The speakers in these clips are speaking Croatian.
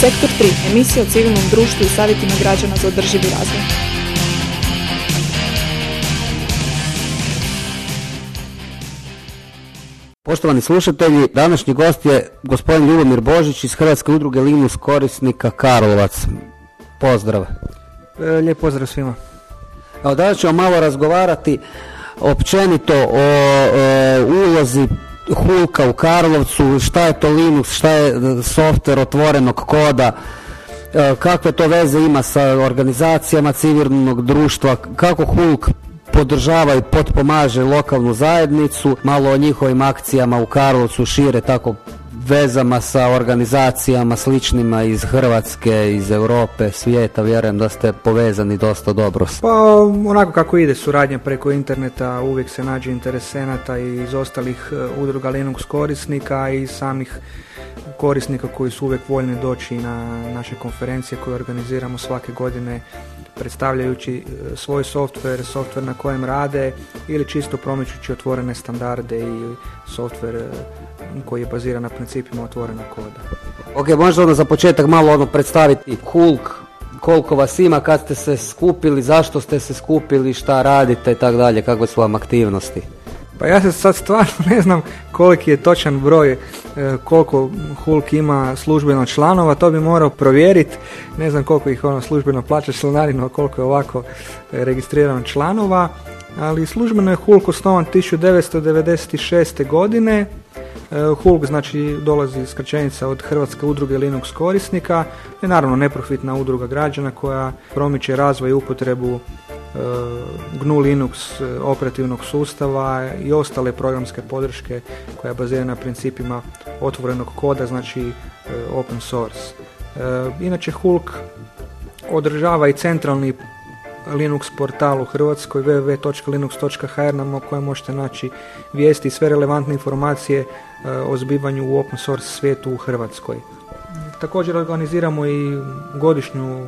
Sektor 3. Emisija o civilnom društvu i savjetima građana za održivi razvoj. Poštovani slušatelji, današnji gost je gospodin Ljubomir Božić iz Hrvatske udruge Linus korisnika Karlovac. Pozdrav. E, lijep pozdrav svima. Evo, danas ćemo malo razgovarati općenito o, o ulozi Hulka u Karlovcu, šta je to Linux, šta je softver otvorenog koda, e, kakve to veze ima sa organizacijama civilnog društva, kako Hulk podržava i potpomaže lokalnu zajednicu, malo o njihovim akcijama u Karlovcu šire tako vezama sa organizacijama sličnima iz Hrvatske, iz Europe, svijeta, vjerujem da ste povezani dosta dobro. Pa onako kako ide suradnja preko interneta, uvijek se nađe interesenata iz ostalih e, udruga Linux korisnika i samih korisnika koji su uvijek voljni doći na naše konferencije koje organiziramo svake godine predstavljajući e, svoj software, software na kojem rade ili čisto promičući otvorene standarde i software e, koji je baziran na principima otvorenog koda. Ok, možda ono za početak malo ono predstaviti Hulk, koliko vas ima, kad ste se skupili, zašto ste se skupili, šta radite i tako dalje, kakve su vam aktivnosti? Pa ja se sad stvarno ne znam koliki je točan broj, e, koliko Hulk ima službeno članova, to bi morao provjeriti. Ne znam koliko ih ono službeno plaća članarinu, koliko je ovako e, registrirano članova. Ali službeno je Hulk osnovan 1996. godine. E, Hulk znači dolazi skraćenica od Hrvatske udruge Linux korisnika. Je naravno neprofitna udruga građana koja promiče razvoj i upotrebu GNU Linux e, operativnog sustava i ostale programske podrške koja bazira na principima otvorenog koda, znači e, open source. E, inače Hulk održava i centralni Linux portal u Hrvatskoj www.linux.hr na kojem možete naći vijesti i sve relevantne informacije o zbivanju u open source svijetu u Hrvatskoj. Također organiziramo i godišnju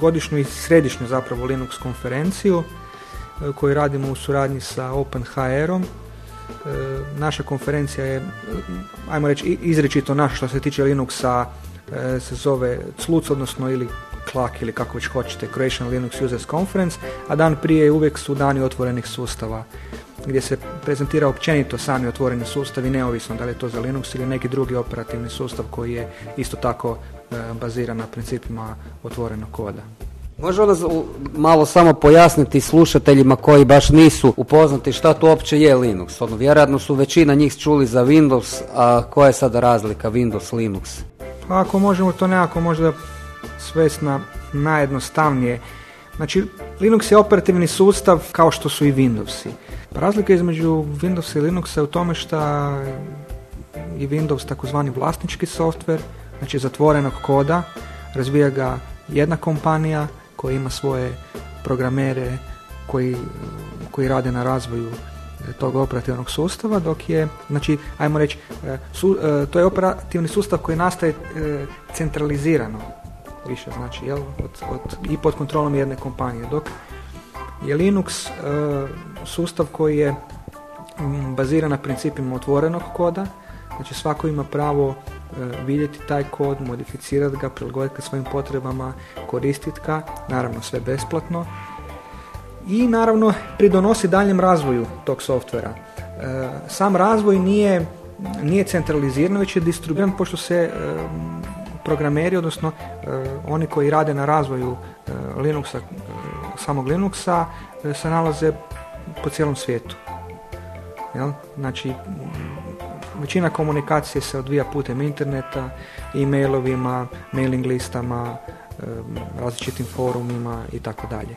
godišnju i središnju zapravo Linux konferenciju e, koju radimo u suradnji sa OpenHR-om. E, naša konferencija je, ajmo reći, izričito naša što se tiče Linuxa e, se zove CLUC, odnosno ili CLAC ili kako već hoćete, Croatian Linux Users Conference, a dan prije uvijek su dani otvorenih sustava gdje se prezentira općenito sami otvoreni sustavi, neovisno da li je to za Linux ili neki drugi operativni sustav koji je isto tako e, baziran na principima otvorenog koda. Može onda malo samo pojasniti slušateljima koji baš nisu upoznati šta to uopće je Linux? Ono, vjerojatno su većina njih čuli za Windows, a koja je sada razlika Windows, Linux? Pa ako možemo to nekako možda svest na najjednostavnije. Znači, Linux je operativni sustav kao što su i Windowsi. Pa razlika između Windows i Linuxa je u tome što je Windows takozvani vlasnički software, znači zatvorenog koda, razvija ga jedna kompanija koja ima svoje programere koji, koji rade na razvoju tog operativnog sustava, dok je, znači, ajmo reći, e, e, to je operativni sustav koji nastaje e, centralizirano, više, znači, jel, od, od, i pod kontrolom jedne kompanije, dok je Linux sustav koji je mm, baziran na principima otvorenog koda, znači svako ima pravo e, vidjeti taj kod, modificirati ga, prilagoditi ga svojim potrebama, koristiti ga, naravno sve besplatno i naravno pridonosi daljem razvoju tog softvera. E, sam razvoj nije, nije centraliziran, već je distribuiran pošto se e, programeri, odnosno oni koji rade na razvoju Linuxa, samog Linuxa, se nalaze po cijelom svijetu. Jel? Znači, većina komunikacije se odvija putem interneta, e-mailovima, mailing listama, različitim forumima i tako dalje.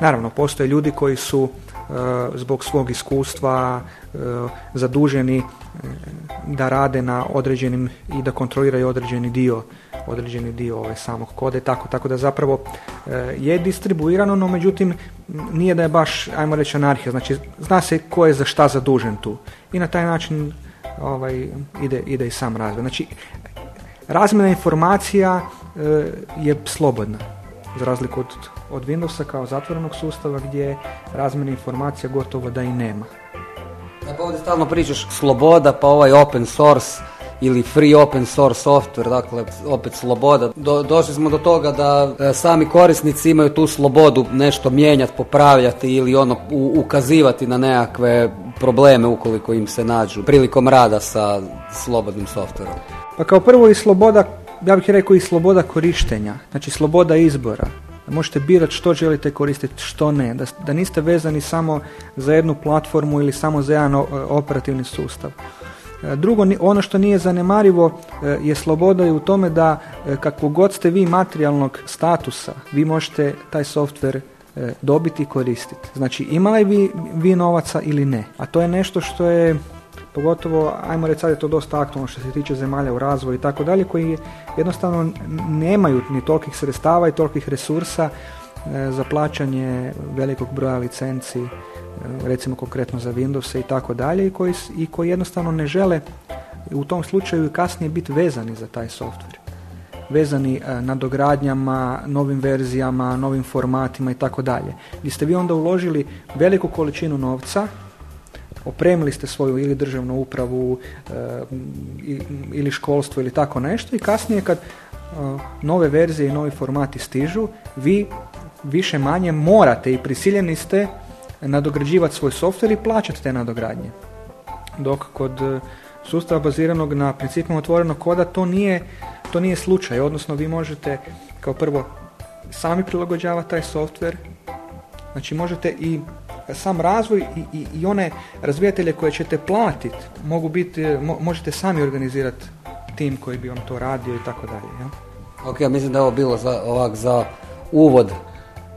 Naravno, postoje ljudi koji su e, zbog svog iskustva e, zaduženi e, da rade na određenim i da kontroliraju određeni dio određeni dio ove samog kode tako, tako da zapravo je distribuirano, no međutim nije da je baš, ajmo reći, anarhija, znači zna se ko je za šta zadužen tu i na taj način ovaj, ide, ide i sam razvoj. Znači, razmjena informacija je slobodna, za razliku od od Windowsa kao zatvorenog sustava gdje razmjene informacija gotovo da i nema. Pa ovdje stalno pričaš sloboda, pa ovaj open source, ili free open source software, dakle opet sloboda. Do, došli smo do toga da e, sami korisnici imaju tu slobodu nešto mijenjati, popravljati ili ono ukazivati na nekakve probleme ukoliko im se nađu prilikom rada sa slobodnim softverom. Pa kao prvo i sloboda, ja bih rekao i sloboda korištenja, znači sloboda izbora. Možete birati što želite koristiti, što ne. Da, da niste vezani samo za jednu platformu ili samo za jedan operativni sustav. E, drugo, ono što nije zanemarivo e, je sloboda i u tome da e, kako god ste vi materijalnog statusa, vi možete taj softver dobiti i koristiti. Znači, imali vi, vi novaca ili ne. A to je nešto što je pogotovo, ajmo reći sad je to dosta aktualno što se tiče zemalja u razvoju i tako dalje, koji jednostavno nemaju ni tolikih sredstava i tolikih resursa za plaćanje velikog broja licenci recimo konkretno za Windows i tako dalje i koji, i jednostavno ne žele u tom slučaju kasnije biti vezani za taj software vezani e, na dogradnjama, novim verzijama, novim formatima i tako dalje. Gdje ste vi onda uložili veliku količinu novca, opremili ste svoju ili državnu upravu e, ili školstvo ili tako nešto i kasnije kad e, nove verzije i novi formati stižu, vi više manje morate i prisiljeni ste nadograđivati svoj softver i plaćati te nadogradnje. Dok kod e, sustava baziranog na principima otvorenog koda to nije, to nije slučaj, odnosno vi možete kao prvo sami prilagođavati taj softver, znači možete i sam razvoj i, i, i one razvijatelje koje ćete platiti mogu biti, e, možete sami organizirati tim koji bi vam to radio i tako dalje. Ok, ja mislim da je ovo bilo za, ovak za uvod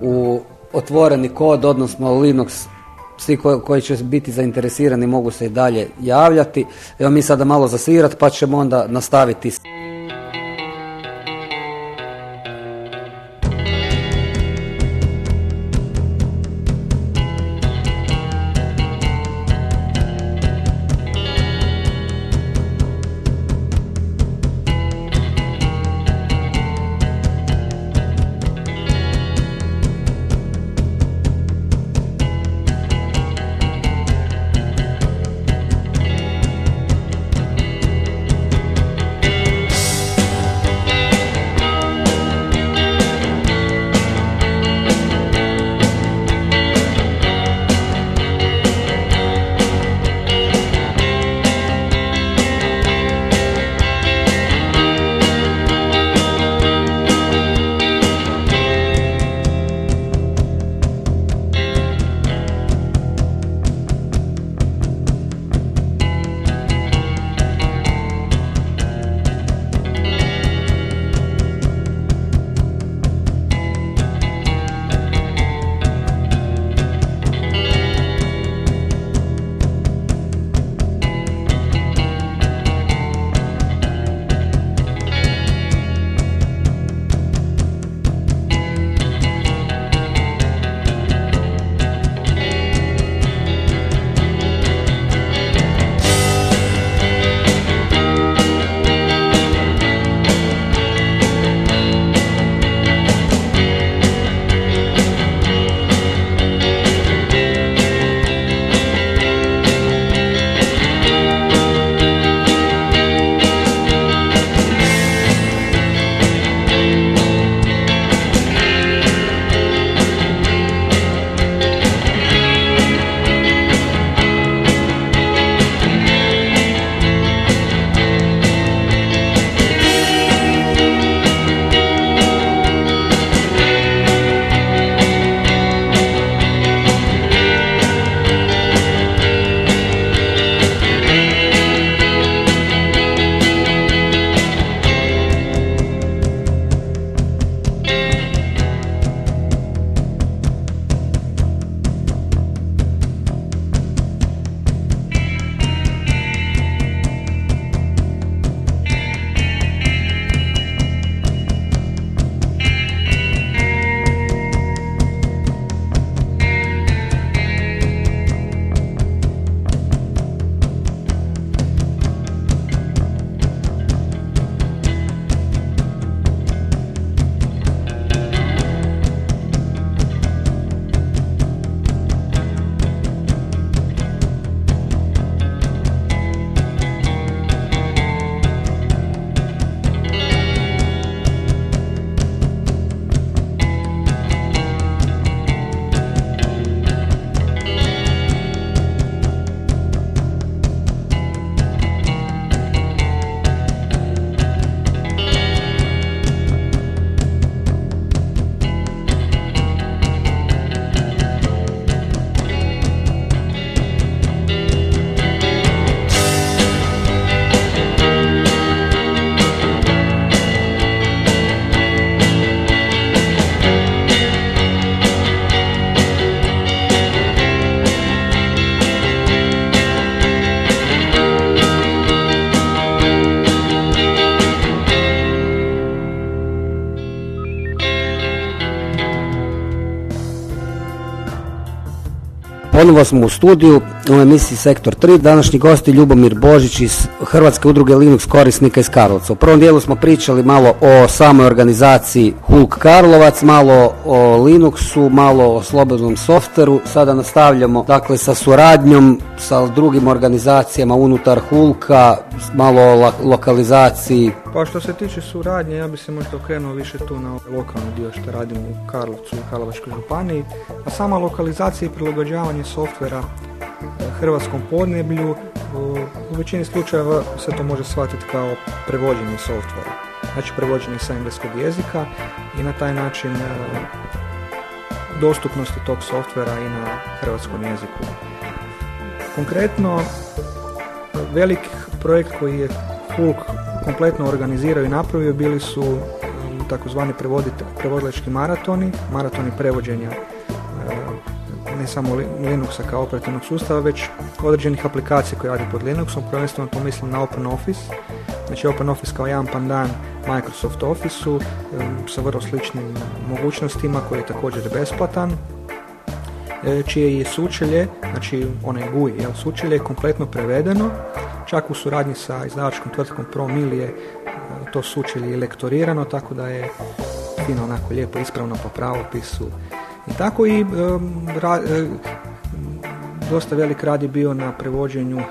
u otvoreni kod, odnosno Linux, svi koji će biti zainteresirani mogu se i dalje javljati. Evo mi sada malo zasvirati pa ćemo onda nastaviti. Ponovo smo u studiju u emisiji Sektor 3. Današnji gosti Ljubomir Božić iz Hrvatske udruge Linux korisnika iz Karlovca. U prvom dijelu smo pričali malo o samoj organizaciji Hulk Karlovac, malo o Linuxu, malo o slobodnom softveru. Sada nastavljamo dakle sa suradnjom sa drugim organizacijama unutar Hulka, malo o lokalizaciji. Pa što se tiče suradnje, ja bi se možda okrenuo više tu na lokalni dio što radimo u Karlovcu i Karlovačkoj županiji, a sama lokalizacija i prilagođavanje softvera e, hrvatskom podneblju, u većini slučajeva se to može shvatiti kao prevođenje softvera. Znači prevođenje sa engleskog jezika i na taj način e, dostupnosti tog softvera i na hrvatskom jeziku. Konkretno, velik projekt koji je Hulk kompletno organizirao i napravio bili su um, takozvani prevodilički maratoni, maratoni prevođenja ne samo Linuxa kao operativnog sustava, već određenih aplikacija koje radi pod Linuxom, prvenstveno to mislim na Open Office, znači Open Office kao jedan pandan Microsoft Office-u sa vrlo sličnim mogućnostima koji je također besplatan, E, čije je sučelje, znači onaj GUI, jel, sučelje je kompletno prevedeno, čak u suradnji sa izdavačkom tvrtkom ProMil je e, to sučelje lektorirano, tako da je fino onako lijepo ispravno po pravopisu i tako i e, dosta velik rad je bio na prevođenju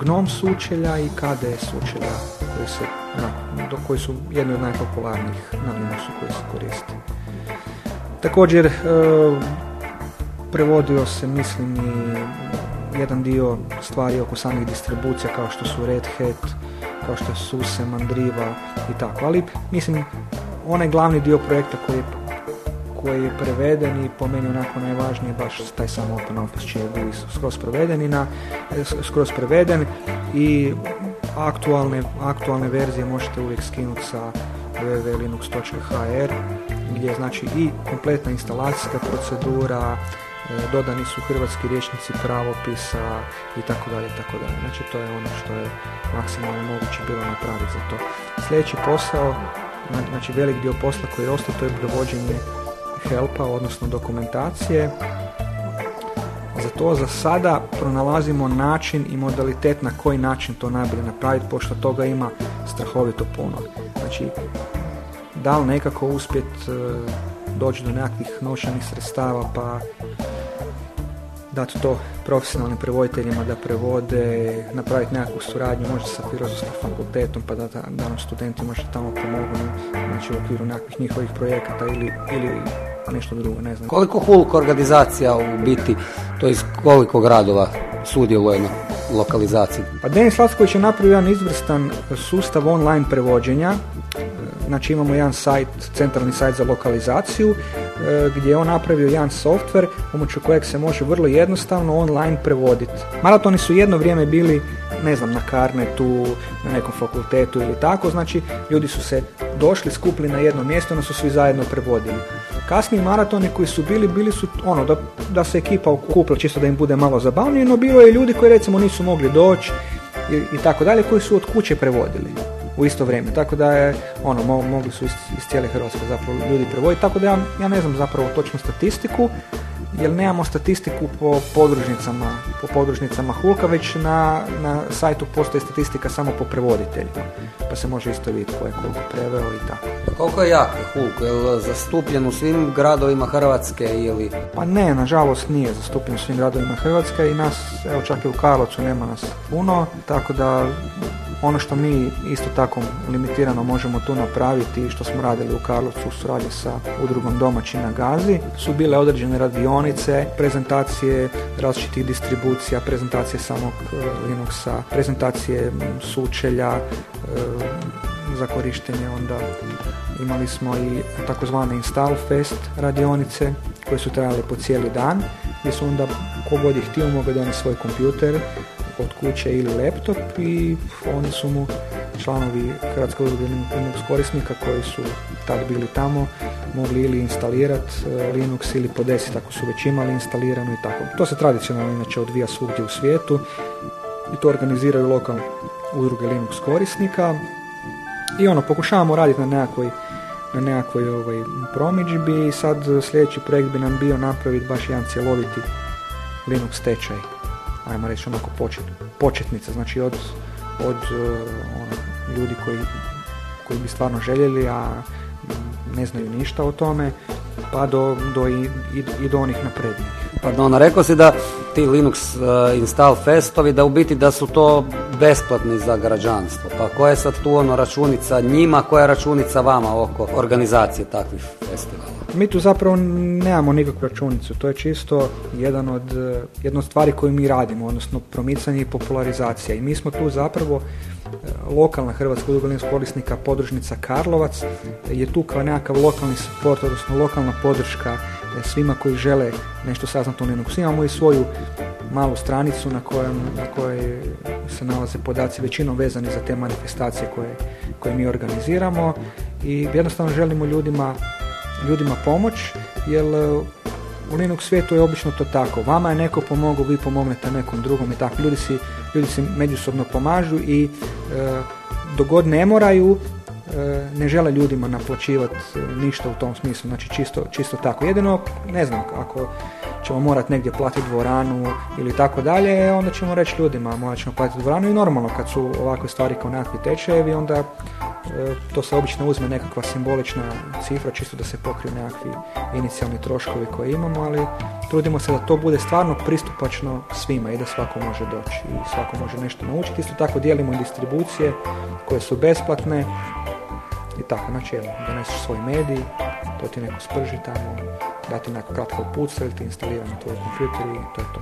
GNOM sučelja i KD sučelja koji, se, do, koji su jedni od najpopularnijih na Linuxu koji se koriste. Također e, prevodio se mislim i jedan dio stvari oko samih distribucija kao što su Red Hat, kao što je SUSE, Mandriva i tako. Ali mislim onaj glavni dio projekta koji je, koji je preveden i po meni onako najvažnije baš taj sam Open Office čiji je skroz preveden i na, skroz preveden i aktualne, aktualne verzije možete uvijek skinuti sa www.linux.hr gdje znači i kompletna instalacijska procedura, e, dodani su hrvatski rječnici pravopisa i tako dalje, tako dalje. Znači to je ono što je maksimalno moguće bilo napraviti za to. Sljedeći posao, znači velik dio posla koji je ostao, to je prevođenje helpa, odnosno dokumentacije. Za to za sada pronalazimo način i modalitet na koji način to najbolje napraviti, pošto toga ima strahovito puno. Znači, da li nekako uspjet e, doći do nekakvih novčanih sredstava pa dati to profesionalnim prevoditeljima da prevode, napraviti nekakvu suradnju možda sa filozofskim fakultetom pa da, da nam studenti možda tamo pomogu znači u okviru nekakvih njihovih projekata ili, ili nešto drugo, ne znam. Koliko hulk organizacija u biti, to iz koliko gradova sudjeluje na lokalizaciji? Pa Denis Lacković je napravio jedan izvrstan sustav online prevođenja Znači imamo jedan sajt, centralni sajt za lokalizaciju e, gdje je on napravio jedan softver pomoću kojeg se može vrlo jednostavno online prevoditi. Maratoni su jedno vrijeme bili ne znam, na karnetu, na nekom fakultetu ili tako, znači ljudi su se došli, skupili na jedno mjesto, ono su svi zajedno prevodili. Kasniji maratoni koji su bili, bili su ono, da, da se ekipa okupila čisto da im bude malo zabavnije, no bilo je ljudi koji recimo nisu mogli doći i, i tako dalje, koji su od kuće prevodili u isto vrijeme. Tako da je, ono, mogli su iz, iz cijele Hrvatske zapravo ljudi prevoditi. Tako da ja, ja ne znam zapravo točnu statistiku, jer nemamo statistiku po podružnicama, po podružnicama Hulka, već na, na sajtu postoji statistika samo po prevoditeljima, pa se može isto vidjeti ko je koliko preveo i tako. Koliko je jak Hulk? Je li zastupljen u svim gradovima Hrvatske ili? Pa ne, nažalost nije zastupljen u svim gradovima Hrvatske i nas, evo čak i u Karlovcu nema nas puno, tako da ono što mi isto tako limitirano možemo tu napraviti što smo radili u Karlovcu u suradnji sa udrugom domaći na Gazi su bile određene radionice, prezentacije različitih distribucija, prezentacije samog e, Linuxa, prezentacije sučelja e, za korištenje onda. Imali smo i takozvane install fest radionice koje su trajale po cijeli dan gdje su onda kogod je htio mogao donijeti svoj kompjuter od kuće ili laptop i oni su mu članovi udruge Linux korisnika koji su tad bili tamo mogli ili instalirati e, Linux ili podesiti ako su već imali instalirano i tako. To se tradicionalno inače odvija svugdje u svijetu i to organiziraju lokalne udruge Linux korisnika i ono pokušavamo raditi na nekakvoj na nekakvoj ovaj, promičbi i sad sljedeći projekt bi nam bio napraviti baš jedan cjeloviti Linux tečaj. Ajmo reći onako počet, početnica, znači od, od ono, ljudi koji, koji bi stvarno željeli, a ne znaju ništa o tome, pa do, do i, i, do onih naprednijih. Pardon, rekao si da ti Linux uh, install festovi, da u biti da su to besplatni za građanstvo. Pa koja je sad tu ono računica njima, koja je računica vama oko organizacije takvih festivala? Mi tu zapravo nemamo nikakvu računicu, to je čisto jedan od, jedna od stvari koju mi radimo, odnosno promicanje i popularizacija. I mi smo tu zapravo lokalna Hrvatska udruga korisnika podružnica Karlovac je tu kao nekakav lokalni support, odnosno lokalna podrška svima koji žele nešto saznati o Linuxu. Imamo i svoju malu stranicu na, kojem, na kojoj se nalaze podaci većinom vezani za te manifestacije koje, koje mi organiziramo i jednostavno želimo ljudima, ljudima pomoć jer u Linux svijetu je obično to tako. Vama je neko pomogao, vi pomognete nekom drugom i tako. Ljudi si, ljudi si međusobno pomažu i e, dogod ne moraju, e, ne žele ljudima naplaćivati e, ništa u tom smislu. Znači čisto, čisto tako. Jedino, ne znam, ako ćemo morati negdje platiti dvoranu ili tako dalje, onda ćemo reći ljudima morat ćemo platiti dvoranu i normalno kad su ovakve stvari kao nekakvi tečajevi, onda e, to se obično uzme nekakva simbolična cifra, čisto da se pokriju nekakvi inicijalni troškovi koje imamo, ali trudimo se da to bude stvarno pristupačno svima i da svako može doći i svako može nešto naučiti. Isto tako dijelimo distribucije koje su besplatne i tako, znači evo, doneseš svoj medij, to ti neko sprži tamo, dati neko kratko uputstvo ili ti instalira na tvoj kompjuter i to je to.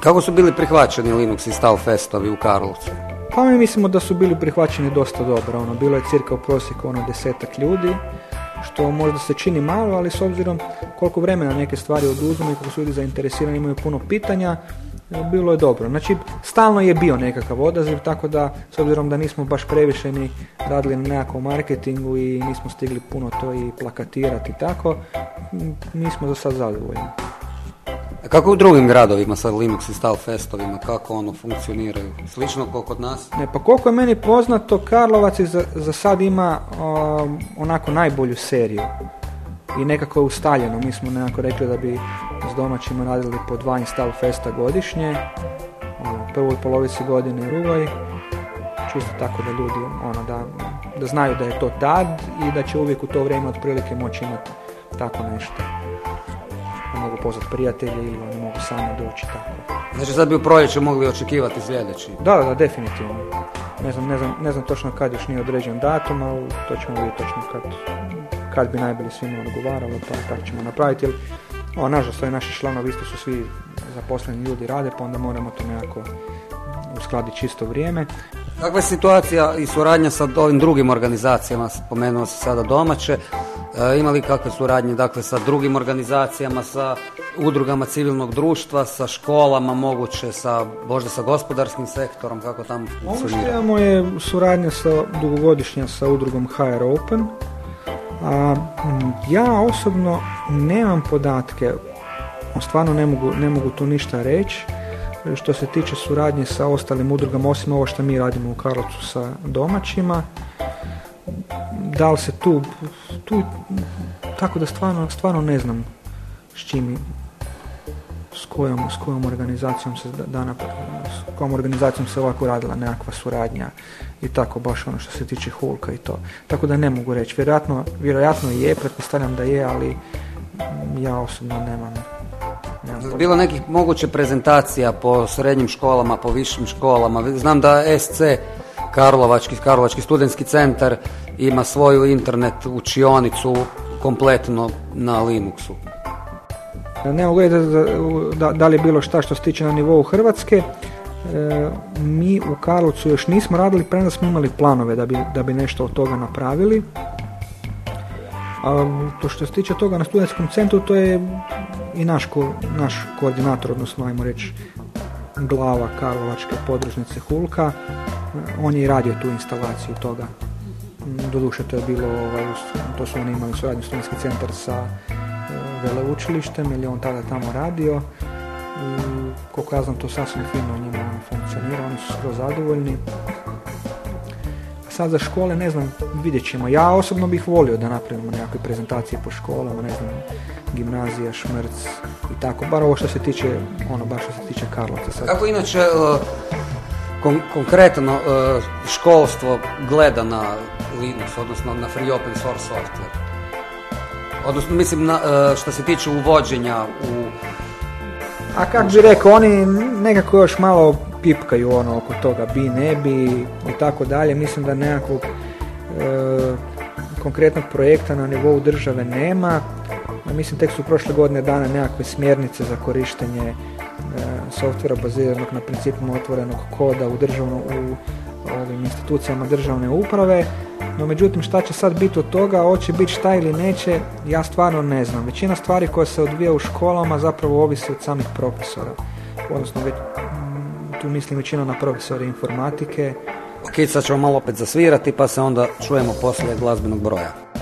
Kako su bili prihvaćeni Linux install festovi u Karlovcu? Pa mi mislimo da su bili prihvaćeni dosta dobro. Ono, bilo je cirka u prosjeku ono desetak ljudi, što možda se čini malo, ali s obzirom koliko vremena neke stvari oduzmu i kako su ljudi zainteresirani, imaju puno pitanja, bilo je dobro. Znači, stalno je bio nekakav odaziv, tako da, s obzirom da nismo baš previše ni radili na nekakvom marketingu i nismo stigli puno to i plakatirati tako, mi smo za sad zadovoljni. A kako u drugim gradovima sa Linux install festovima, kako ono funkcioniraju? Slično kao kod nas? Ne, pa koliko je meni poznato, Karlovac za, za sad ima onako najbolju seriju i nekako je ustaljeno. Mi smo nekako rekli da bi s domaćima radili po dva install festa godišnje, ono, prvoj polovici godine Ruvaj, čisto tako da ljudi ono, da, da znaju da je to tad i da će uvijek u to vrijeme otprilike moći imati tako nešto. Da mogu pozvati prijatelje ili oni mogu sami doći tako. Znači sad bi u proljeće mogli očekivati sljedeći? Da, da, definitivno. Ne znam, ne znam, ne znam točno kad još nije određen datum, ali to ćemo vidjeti točno kad kad bi najbolje svima odgovaralo, pa tako ćemo napraviti. Jer, o, nažalost, ovi naši članovi isto su svi zaposleni ljudi rade, pa onda moramo to nekako uskladiti čisto vrijeme. Kakva je situacija i suradnja sa ovim drugim organizacijama, spomenuo se sada domaće, e, imali kakve suradnje dakle, sa drugim organizacijama, sa udrugama civilnog društva, sa školama moguće, sa, možda sa gospodarskim sektorom, kako tamo funkcionira? Ovo što imamo je suradnja sa, dugogodišnja sa udrugom HR Open, ja osobno nemam podatke, stvarno ne mogu, ne mogu tu ništa reći, što se tiče suradnje sa ostalim udrugama, osim ovo što mi radimo u Karlovcu sa domaćima. Da li se tu, tu tako da stvarno, stvarno ne znam s čim s kojom, s kojom organizacijom se dana, s kojom organizacijom se ovako radila nekakva suradnja i tako baš ono što se tiče Hulka i to. Tako da ne mogu reći. Vjerojatno, vjerojatno je, pretpostavljam da je, ali ja osobno nemam. nemam Bilo nekih moguće prezentacija po srednjim školama, po višim školama. Znam da SC Karlovački, Karlovački studentski centar ima svoju internet učionicu kompletno na Linuxu. Ne mogu da, da, da li je bilo šta što se tiče na nivou Hrvatske. E, mi u Karlovcu još nismo radili, premda smo imali planove da bi, da bi nešto od toga napravili. A to što se tiče toga na studentskom centru, to je i naš, ko, naš koordinator, odnosno ajmo reći glava Karlovačke podružnice Hulka, on je i radio tu instalaciju toga. Doduše to je bilo, ovaj, to su oni imali suradnju studentski centar sa veleučilištem ili on tada tamo radio i koliko ja znam to sasvim fino njima funkcionira, oni su skoro zadovoljni. sad za škole, ne znam, vidjet ćemo. Ja osobno bih volio da napravimo nekakve prezentacije po školama, ne znam, gimnazija, šmrc i tako, bar ovo što se tiče, ono, baš što se tiče Karlovca. Sad. Kako inače e, konkretno e, školstvo gleda na Linux, odnosno na free open source software? Odnosno, mislim, na, e, što se tiče uvođenja u... A kako bi rekao, oni nekako još malo pipkaju ono oko toga, bi, ne bi i tako dalje. Mislim da nekakvog e, konkretnog projekta na nivou države nema. Mislim, tek su prošle godine dane nekakve smjernice za korištenje e, softvera baziranog na principima otvorenog koda u državnom, u ovim institucijama državne uprave. No međutim šta će sad biti od toga, hoće biti šta ili neće, ja stvarno ne znam. Većina stvari koje se odvija u školama zapravo ovisi od samih profesora. Odnosno već, mm, tu mislim većina na profesore informatike. Ok, sad ćemo malo opet zasvirati pa se onda čujemo poslije glazbenog broja.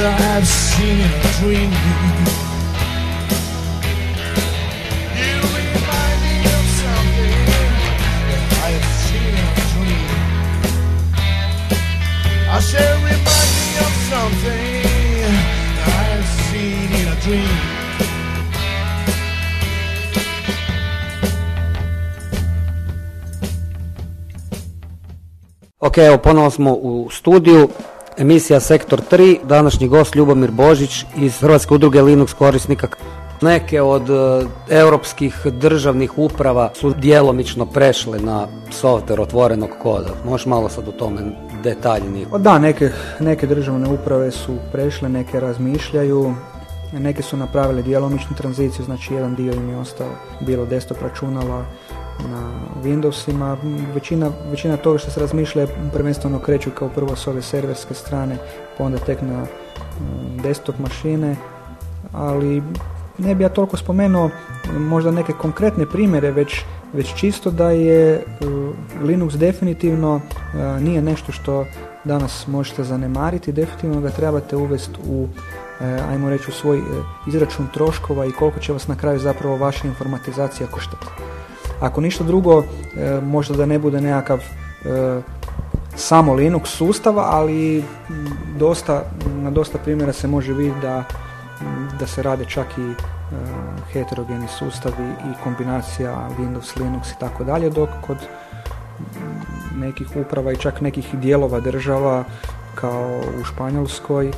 Never have seen it dreaming I should remind me of something I've seen in a dream. Ok, evo o smo u studiju. Emisija Sektor 3, današnji gost Ljubomir Božić iz Hrvatske udruge Linux korisnika. Neke od e, europskih državnih uprava su djelomično prešle na softver otvorenog koda. Možeš malo sad o tome detaljnije? Da, neke, neke državne uprave su prešle, neke razmišljaju, neke su napravile djelomičnu tranziciju, znači jedan dio im je ostao bilo desktop računala, na Windowsima. Većina, većina toga što se razmišlja prvenstveno kreću kao prvo s ove serverske strane, pa onda tek na mm, desktop mašine, ali ne bi ja toliko spomenuo možda neke konkretne primjere, već, već čisto da je e, Linux definitivno nije nešto što danas možete zanemariti, definitivno ga trebate uvesti u ajmo reći u svoj izračun troškova i koliko će vas na kraju zapravo vaša informatizacija koštati. Ako ništa drugo, e, možda da ne bude nekakav e, samo Linux sustava, ali dosta, na dosta primjera se može vidjeti da, da se rade čak i uh, heterogeni sustavi i kombinacija Windows, Linux i tako dalje, dok kod nekih uprava i čak nekih dijelova država kao u Španjolskoj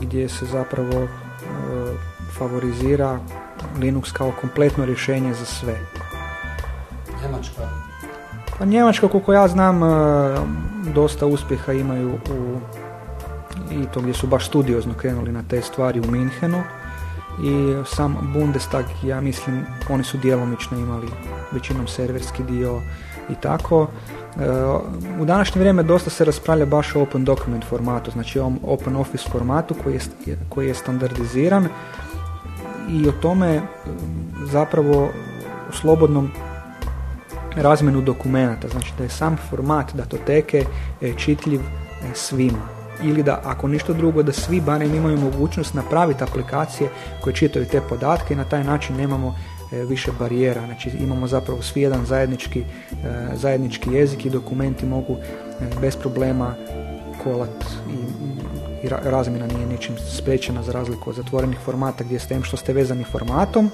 gdje se zapravo uh, favorizira Linux kao kompletno rješenje za sve. Njemačka? Pa Njemačka, koliko ja znam, uh, dosta uspjeha imaju u i to gdje su baš studiozno krenuli na te stvari u Minhenu i sam Bundestag, ja mislim, oni su djelomično imali većinom serverski dio i tako. U današnje vrijeme dosta se raspravlja baš o open document formatu, znači o open office formatu koji je, koji je standardiziran i o tome zapravo u slobodnom razmenu dokumenata, znači da je sam format datoteke čitljiv svima. Ili da ako ništa drugo da svi barem imaju mogućnost napraviti aplikacije koje čitaju te podatke i na taj način nemamo e, više barijera. Znači imamo zapravo svi jedan zajednički, e, zajednički jezik i dokumenti mogu e, bez problema kolat i, i razmjena nije ničim spriječena za razliku od zatvorenih formata gdje ste što ste vezani formatom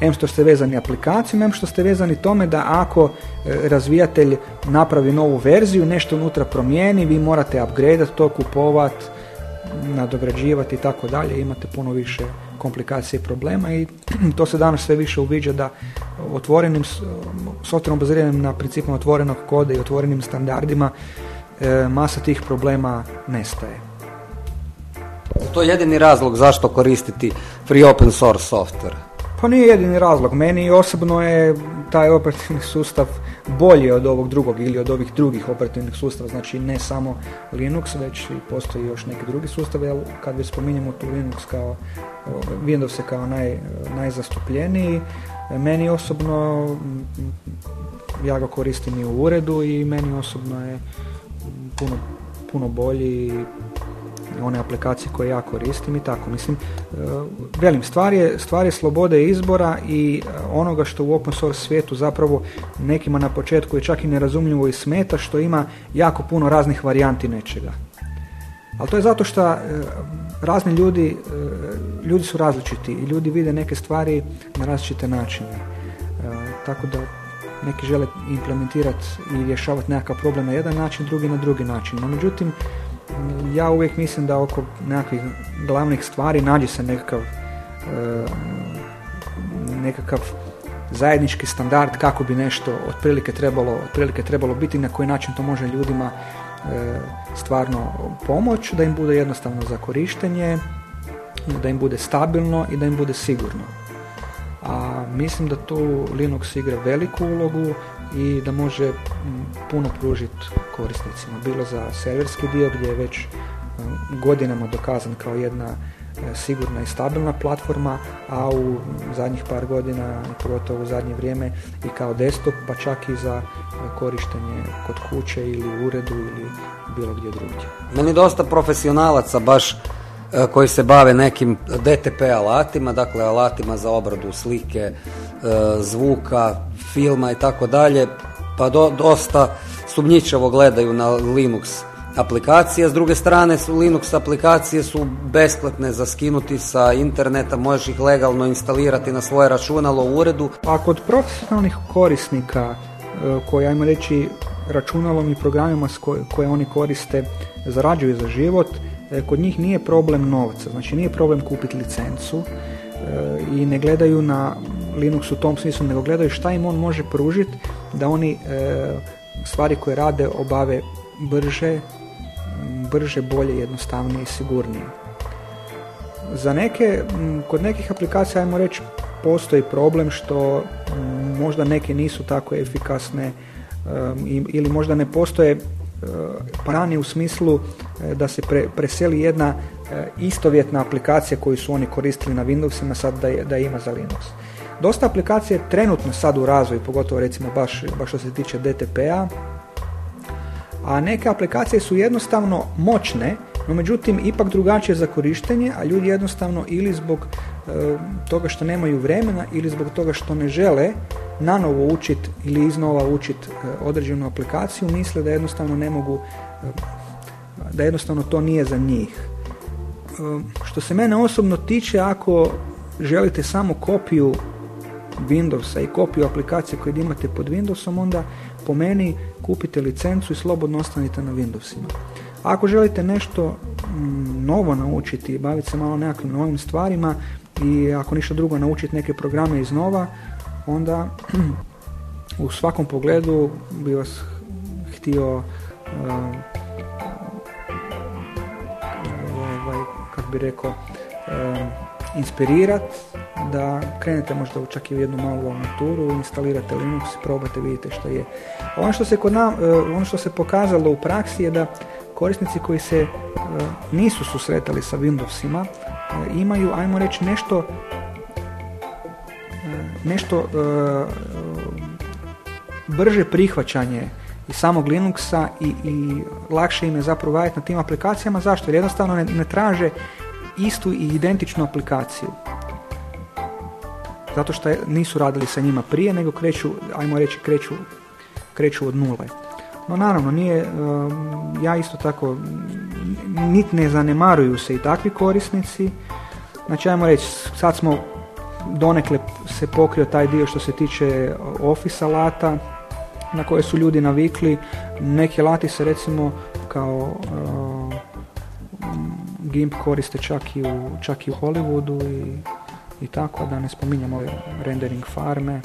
em što ste vezani aplikacijom, em što ste vezani tome da ako e, razvijatelj napravi novu verziju, nešto unutra promijeni, vi morate upgradeati to, kupovati, nadograđivati i tako dalje, imate puno više komplikacije i problema i to se danas sve više uviđa da otvorenim softverom baziranim na principima otvorenog koda i otvorenim standardima e, masa tih problema nestaje. To je jedini razlog zašto koristiti free open source software. Pa nije jedini razlog. Meni osobno je taj operativni sustav bolji od ovog drugog ili od ovih drugih operativnih sustava. Znači ne samo Linux, već i postoji još neki drugi sustav. Jer kad već spominjemo tu Linux kao Windows kao naj, najzastupljeniji, meni osobno ja ga koristim i u uredu i meni osobno je puno, puno bolji one aplikacije koje ja koristim i tako. Mislim, e, velim, stvar je, stvar je slobode izbora i e, onoga što u open source svijetu zapravo nekima na početku je čak i nerazumljivo i smeta što ima jako puno raznih varijanti nečega. Ali to je zato što e, razni ljudi, ljudi su različiti i ljudi vide neke stvari na različite načine. Tako da neki žele implementirati i rješavati nekakav problem na jedan način, drugi na drugi način. No međutim, ja uvijek mislim da oko nekakvih glavnih stvari nađe se nekakav e, nekakav zajednički standard kako bi nešto otprilike trebalo, otprilike trebalo biti, na koji način to može ljudima e, stvarno pomoć, da im bude jednostavno za korištenje, da im bude stabilno i da im bude sigurno. Mislim da tu Linux igra veliku ulogu i da može puno pružiti korisnicima. Bilo za serverski dio gdje je već godinama dokazan kao jedna e, sigurna i stabilna platforma, a u zadnjih par godina, pogotovo u zadnje vrijeme i kao desktop, pa čak i za korištenje kod kuće ili u uredu ili bilo gdje drugdje. Meni dosta profesionalaca baš koji se bave nekim DTP alatima, dakle alatima za obradu slike, zvuka, filma i tako dalje, pa do, dosta sumnjičavo gledaju na Linux aplikacije. S druge strane su Linux aplikacije su besplatne za skinuti sa interneta, možeš ih legalno instalirati na svoje računalo u uredu. Pa kod profesionalnih korisnika e, koji, ajmo reći, računalom i programima koje oni koriste zarađuju za život, e, kod njih nije problem novca, znači nije problem kupiti licencu e, i ne gledaju na Linux u tom smislu, nego gledaju šta im on može pružiti da oni e, stvari koje rade obave brže, brže, bolje, jednostavnije i sigurnije. Za neke, kod nekih aplikacija, ajmo reći, postoji problem što možda neke nisu tako efikasne ili možda ne postoje prani u smislu e, da se preseli jedna e, istovjetna aplikacija koju su oni koristili na Windowsima sad da, je, da ima za Linux. Dosta aplikacije je trenutno sad u razvoju, pogotovo recimo baš, baš što se tiče DTP-a, a neke aplikacije su jednostavno moćne, no međutim ipak drugačije za korištenje, a ljudi jednostavno ili zbog e, toga što nemaju vremena ili zbog toga što ne žele nanovo učit ili iznova učit e, određenu aplikaciju misle da jednostavno ne mogu, e, da jednostavno to nije za njih. Što se mene osobno tiče, ako želite samo kopiju Windowsa i kopiju aplikacije koje imate pod Windowsom, onda po meni kupite licencu i slobodno ostanite na Windowsima. Ako želite nešto mm, novo naučiti i baviti se malo nekakvim novim stvarima i ako ništa drugo naučiti neke programe iznova, onda u svakom pogledu bi vas htio uh, ovaj, kako bi rekao uh, inspirirat da krenete možda čak i u jednu malu avanturu, instalirate Linux, probate, vidite što je. Ono što se, kod na, uh, ono što se pokazalo u praksi je da korisnici koji se nisu susretali sa Windowsima imaju, ajmo reći, nešto nešto brže prihvaćanje i samog Linuxa i, i lakše im je zapravo raditi na tim aplikacijama. Zašto? Jer jednostavno ne, ne traže istu i identičnu aplikaciju. Zato što nisu radili sa njima prije, nego kreću, ajmo reći, kreću, kreću od nule. No naravno, nije, um, ja isto tako, nit ne zanemaruju se i takvi korisnici. Znači, ajmo reći, sad smo donekle se pokrio taj dio što se tiče office alata, na koje su ljudi navikli. Neki alati se recimo kao uh, GIMP koriste čak i u, čak i u Hollywoodu i, i tako, da ne spominjamo ove rendering farme.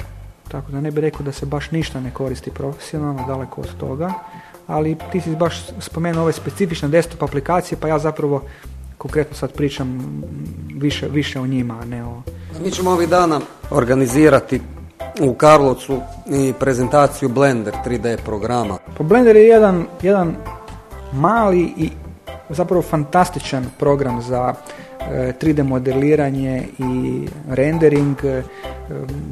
Tako da ne bih rekao da se baš ništa ne koristi profesionalno, daleko od toga. Ali ti si baš spomenuo ove specifične desktop aplikacije, pa ja zapravo konkretno sad pričam više, više o njima, a ne o... Mi ćemo ovih dana organizirati u Karlovcu i prezentaciju Blender 3D programa. Pa Blender je jedan, jedan mali i zapravo fantastičan program za 3D e, modeliranje i rendering, e,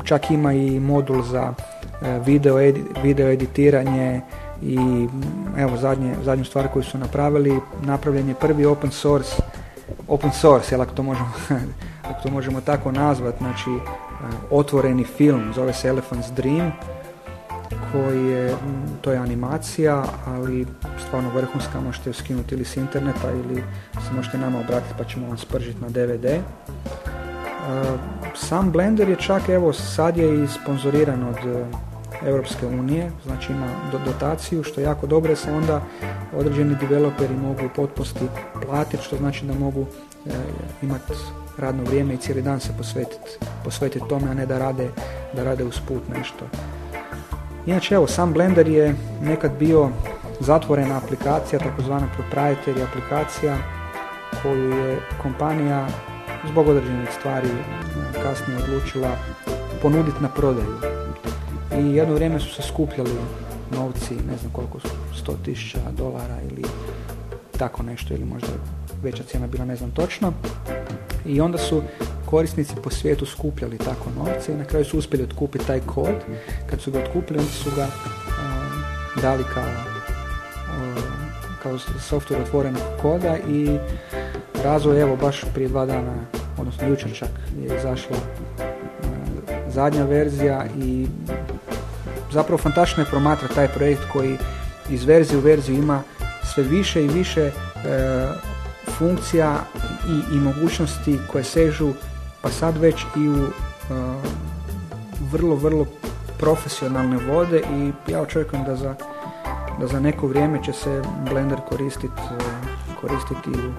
čak ima i modul za e, video, video editiranje i evo zadnje, zadnju stvar koju su napravili, napravljen je prvi open source open source, jel ako to možemo, ako to možemo tako nazvat, znači otvoreni film, zove se Elephant's Dream, koji je, to je animacija, ali stvarno vrhunska, možete ju skinuti ili s interneta ili se možete nama obratiti pa ćemo vam spržiti na DVD. Sam Blender je čak, evo, sad je i sponzoriran od e, Europske unije, znači ima dotaciju, što je jako dobro, se onda određeni developeri mogu potpusti platiti, što znači da mogu e, imati radno vrijeme i cijeli dan se posvetiti, posvetiti tome, a ne da rade, da rade usput nešto. Inače, evo, sam Blender je nekad bio zatvorena aplikacija, takozvana proprietary aplikacija, koju je kompanija zbog određenih stvari e, kasnije odlučila ponuditi na prodaju. I jedno vrijeme su se skupljali novci, ne znam koliko su, 100.000 dolara ili tako nešto, ili možda veća cijena bila, ne znam točno. I onda su korisnici po svijetu skupljali tako novce i na kraju su uspjeli otkupiti taj kod. Kad su ga otkupili, onda su ga dali kao, kao software otvorenog koda i razvoj, evo, baš prije dva dana, odnosno jučer čak, je izašla zadnja verzija i zapravo fantastično je promatra taj projekt koji iz verzije u verziju ima sve više i više e, funkcija i, i mogućnosti koje sežu pa sad već i u e, vrlo, vrlo profesionalne vode i ja očekujem da za, da za neko vrijeme će se Blender koristiti e, koristiti u,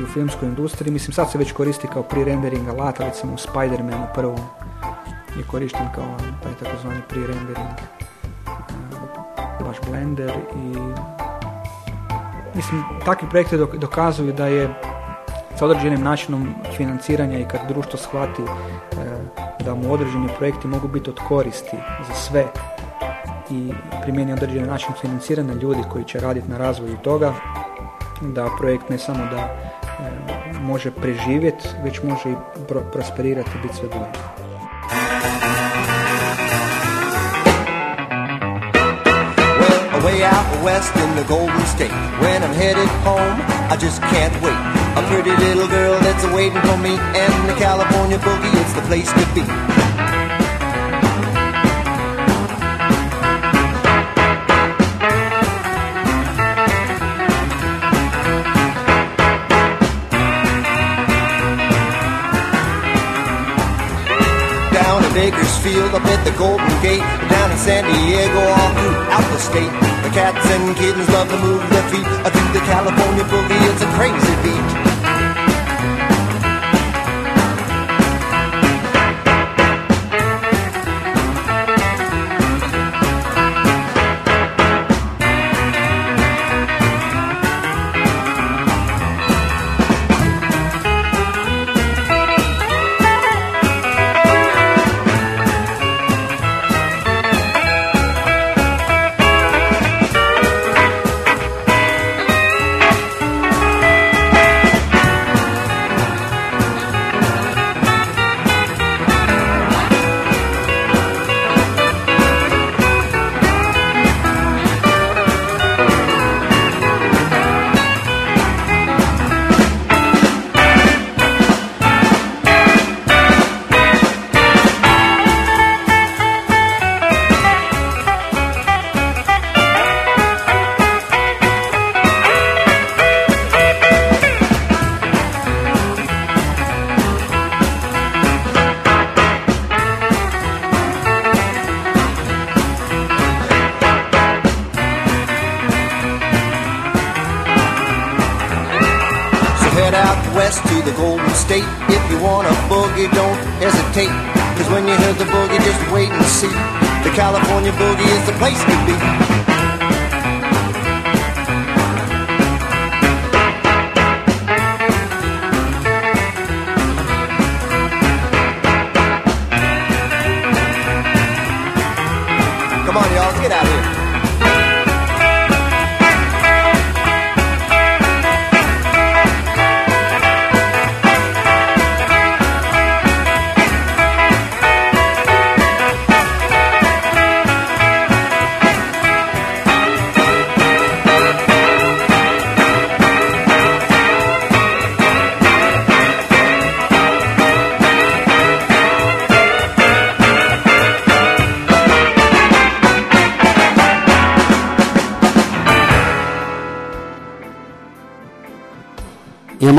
i u filmskoj industriji. Mislim sad se već koristi kao pre-rendering alat, recimo u Spider-Manu prvom je korišten kao taj takozvani pre-rendering e, baš Blender i mislim takvi projekti dokazuju da je sa određenim načinom financiranja i kad društvo shvati e, da mu određeni projekti mogu biti od koristi za sve i primijeni određeni način financiranja ljudi koji će raditi na razvoju toga, da projekt ne samo da e, može preživjeti, već može i prosperirati i biti sve bolje. west in the Golden State. When I'm headed home, I just can't wait. A pretty little girl that's waiting for me, and the California boogie, it's the place to be. Down in Bakersfield, up at the Golden Gate. San Diego, all throughout the state. The cats and kittens love to move their feet I think the California boogie. It's a crazy beat. to the Golden State. If you want a boogie, don't hesitate. Cause when you hear the boogie, just wait and see. The California boogie is the place to be.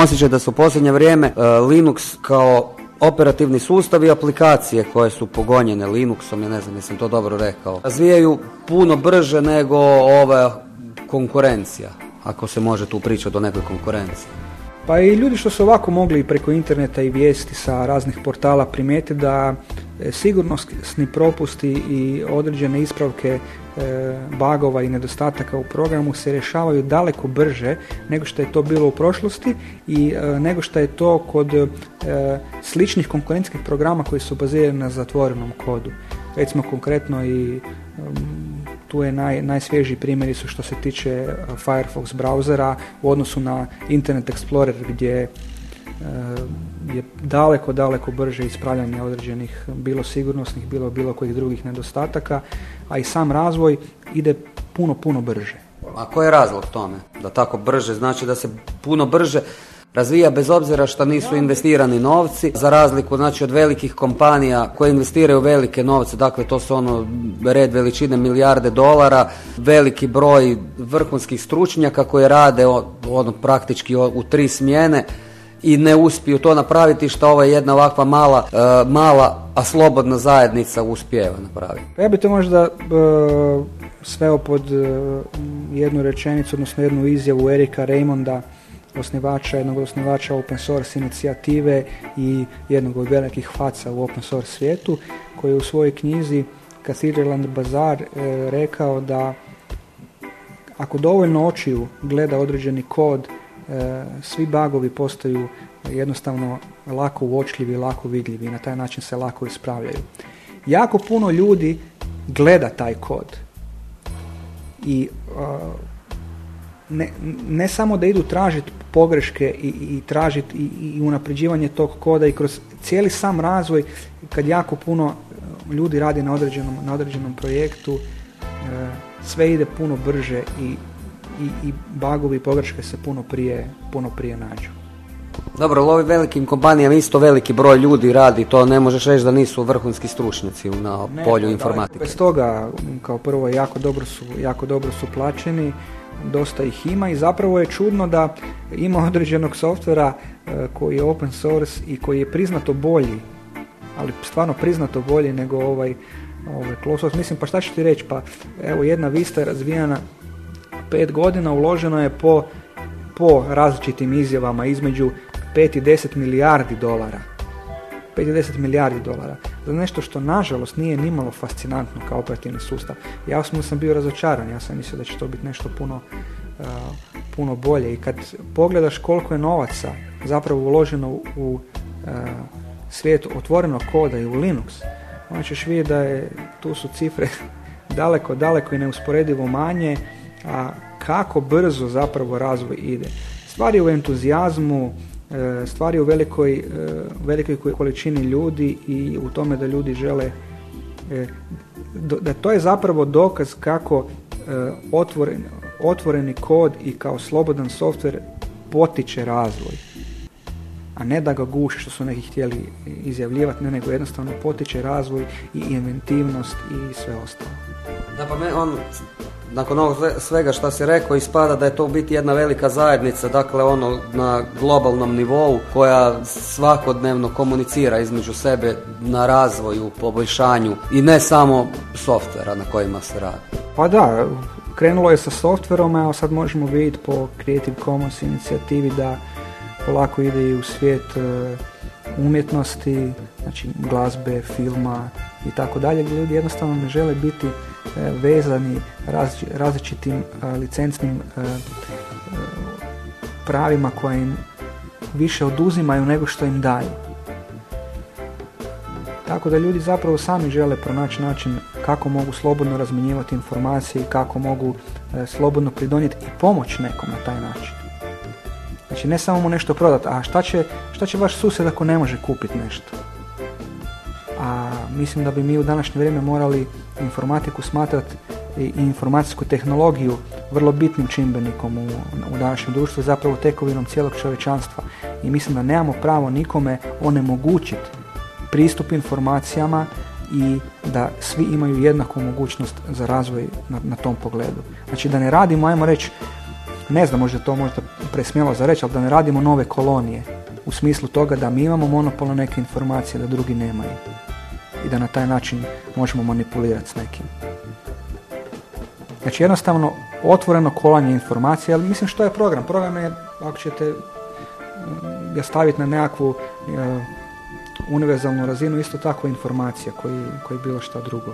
Osjećaj da su u posljednje vrijeme e, Linux kao operativni sustav i aplikacije koje su pogonjene Linuxom, ja ne znam, jesam to dobro rekao, razvijaju puno brže nego ova konkurencija, ako se može tu pričati o nekoj konkurenciji. Pa i ljudi što su ovako mogli preko interneta i vijesti sa raznih portala primijeti da sigurnosni propusti i određene ispravke e, bagova i nedostataka u programu se rješavaju daleko brže nego što je to bilo u prošlosti i e, nego što je to kod sličnih konkurentskih programa koji su bazirani na zatvorenom kodu. Recimo konkretno i tu je naj, najsvježiji primjeri su što se tiče Firefox brauzera u odnosu na Internet Explorer gdje je daleko, daleko brže ispravljanje određenih bilo sigurnosnih, bilo bilo kojih drugih nedostataka, a i sam razvoj ide puno, puno brže. A koji je razlog tome? Da tako brže, znači da se puno brže razvija bez obzira što nisu investirani novci, za razliku znači od velikih kompanija koje investiraju velike novce, dakle to su ono red veličine milijarde dolara, veliki broj vrhunskih stručnjaka koji rade ono praktički u tri smjene i ne uspiju to napraviti što ova jedna ovakva mala, e, mala a slobodna zajednica uspijeva napraviti. Pa ja bi to možda uh, sveo pod e, jednu rečenicu, odnosno jednu izjavu Erika Raymonda osnivača, jednog osnivača open source inicijative i jednog od velikih faca u open source svijetu, koji je u svojoj knjizi Cathedral and Bazaar e, rekao da ako dovoljno očiju gleda određeni kod, e, svi bagovi postaju jednostavno lako uočljivi, lako vidljivi i na taj način se lako ispravljaju. Jako puno ljudi gleda taj kod i ne, ne samo da idu tražiti pogreške i, i tražiti i, i unapređivanje tog koda i kroz cijeli sam razvoj kad jako puno e, ljudi radi na određenom, na određenom projektu e, sve ide puno brže i, i, i bagovi i pogreške se puno prije, puno prije nađu. Dobro, u ovim velikim kompanijama isto veliki broj ljudi radi, to ne možeš reći da nisu vrhunski stručnjaci na polju informatike. Bez toga, kao prvo, jako dobro su, jako dobro su plaćeni, dosta ih ima i zapravo je čudno da ima određenog softvera e, koji je open source i koji je priznato bolji, ali stvarno priznato bolji nego ovaj, ovaj Klosos. Mislim, pa šta ću ti reći, pa evo jedna Vista je razvijana pet godina, uloženo je po, po različitim izjavama između 5 i 10 milijardi dolara. 5 i 10 milijardi dolara. Za nešto što nažalost nije nimalo fascinantno kao operativni sustav. Ja osobno sam bio razočaran, ja sam mislio da će to biti nešto puno, uh, puno bolje. I kad pogledaš koliko je novaca zapravo uloženo u, u uh, svijet otvorenog koda i u Linux, onda ćeš vidjeti da je, tu su cifre daleko, daleko i neusporedivo manje, a kako brzo zapravo razvoj ide. Stvari u entuzijazmu, e, stvari u velikoj, e, velikoj količini ljudi i u tome da ljudi žele e, da to je zapravo dokaz kako otvoren, otvoreni kod i kao slobodan softver potiče razvoj a ne da ga guši što su neki htjeli izjavljivati, ne nego jednostavno potiče razvoj i inventivnost i sve ostalo. Da pa me on nakon ovog svega što si rekao ispada da je to biti jedna velika zajednica, dakle ono na globalnom nivou koja svakodnevno komunicira između sebe na razvoju, poboljšanju i ne samo softvera na kojima se radi. Pa da, krenulo je sa softverom, a sad možemo vidjeti po Creative Commons inicijativi da polako ide i u svijet e, umjetnosti, znači glazbe, filma i tako dalje, ljudi jednostavno ne žele biti vezani različitim e, licencnim pravima koje im više oduzimaju nego što im daju. Tako da ljudi zapravo sami žele pronaći način kako mogu slobodno razmjenjivati informacije i kako mogu slobodno pridonijeti i pomoć nekom na taj način. Znači ne samo mu nešto prodati, a šta će, šta će vaš susjed ako ne može kupiti nešto? A mislim da bi mi u današnje vrijeme morali informatiku smatrati i informacijsku tehnologiju vrlo bitnim čimbenikom u, u današnjem društvu, zapravo tekovinom cijelog čovječanstva. I mislim da nemamo pravo nikome onemogućiti pristup informacijama i da svi imaju jednaku mogućnost za razvoj na, na tom pogledu. Znači da ne radimo, ajmo reći, ne znam, možda to možda presmjelo za reći, ali da ne radimo nove kolonije u smislu toga da mi imamo monopol na neke informacije da drugi nemaju i da na taj način možemo manipulirati s nekim. Znači jednostavno otvoreno kolanje informacije, ali mislim što je program? Program je, ako ćete mm, ga staviti na nekakvu e, univerzalnu razinu, isto tako informacija koji, koji bilo šta drugo.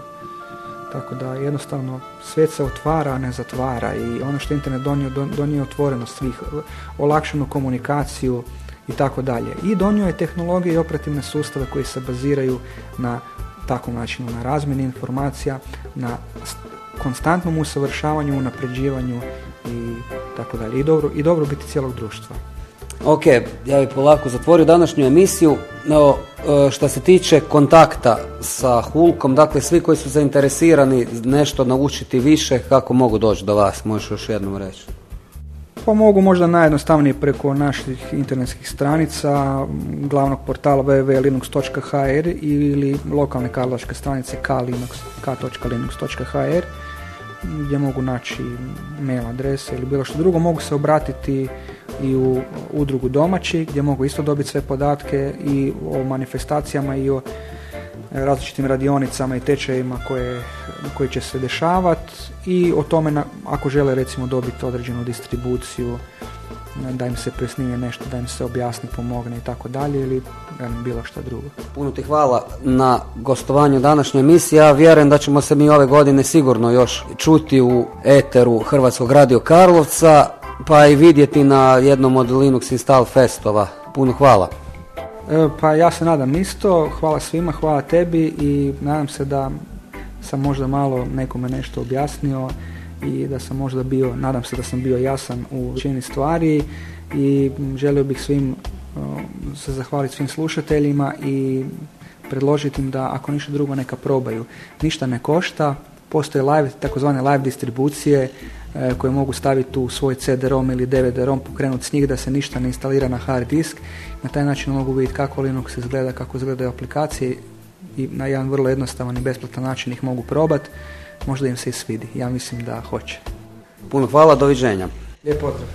Tako da jednostavno svijet se otvara, a ne zatvara i ono što internet donio, donio otvorenost svih, olakšanu komunikaciju i tako dalje. I donio je tehnologije i operativne sustave koji se baziraju na takvom načinu, na razmjeni informacija, na konstantnom usavršavanju, unapređivanju i tako dalje. I dobro, i dobro biti cijelog društva. Ok, ja bih polako zatvorio današnju emisiju. No, e, što se tiče kontakta sa Hulkom, dakle svi koji su zainteresirani nešto naučiti više, kako mogu doći do vas, možeš još jednom reći? Pa mogu možda najjednostavnije preko naših internetskih stranica, glavnog portala www.linux.hr ili lokalne karlovačke stranice k.linux.hr gdje mogu naći mail adrese ili bilo što drugo. Mogu se obratiti i u udrugu domaći gdje mogu isto dobiti sve podatke i o manifestacijama i o različitim radionicama i tečajima koje, koji će se dešavati i o tome na, ako žele recimo dobiti određenu distribuciju da im se presnije nešto, da im se objasni, pomogne i tako dalje ili bilo što drugo. Puno ti hvala na gostovanju današnje emisije. Ja vjerujem da ćemo se mi ove godine sigurno još čuti u eteru Hrvatskog radio Karlovca pa i vidjeti na jednom od Linux Install Festova. Puno hvala. E, pa ja se nadam isto, hvala svima, hvala tebi i nadam se da sam možda malo nekome nešto objasnio i da sam možda bio, nadam se da sam bio jasan u većini stvari i želio bih svim se zahvaliti svim slušateljima i predložiti im da ako ništa drugo neka probaju. Ništa ne košta, postoje live, takozvane live distribucije e, koje mogu staviti u svoj CD-ROM ili DVD-ROM, pokrenuti s njih da se ništa ne instalira na hard disk. Na taj način mogu vidjeti kako Linux izgleda, kako izgledaju aplikacije i na jedan vrlo jednostavan i besplatan način ih mogu probati. Možda im se i svidi. Ja mislim da hoće. Puno hvala, doviđenja. Lijep pozdrav.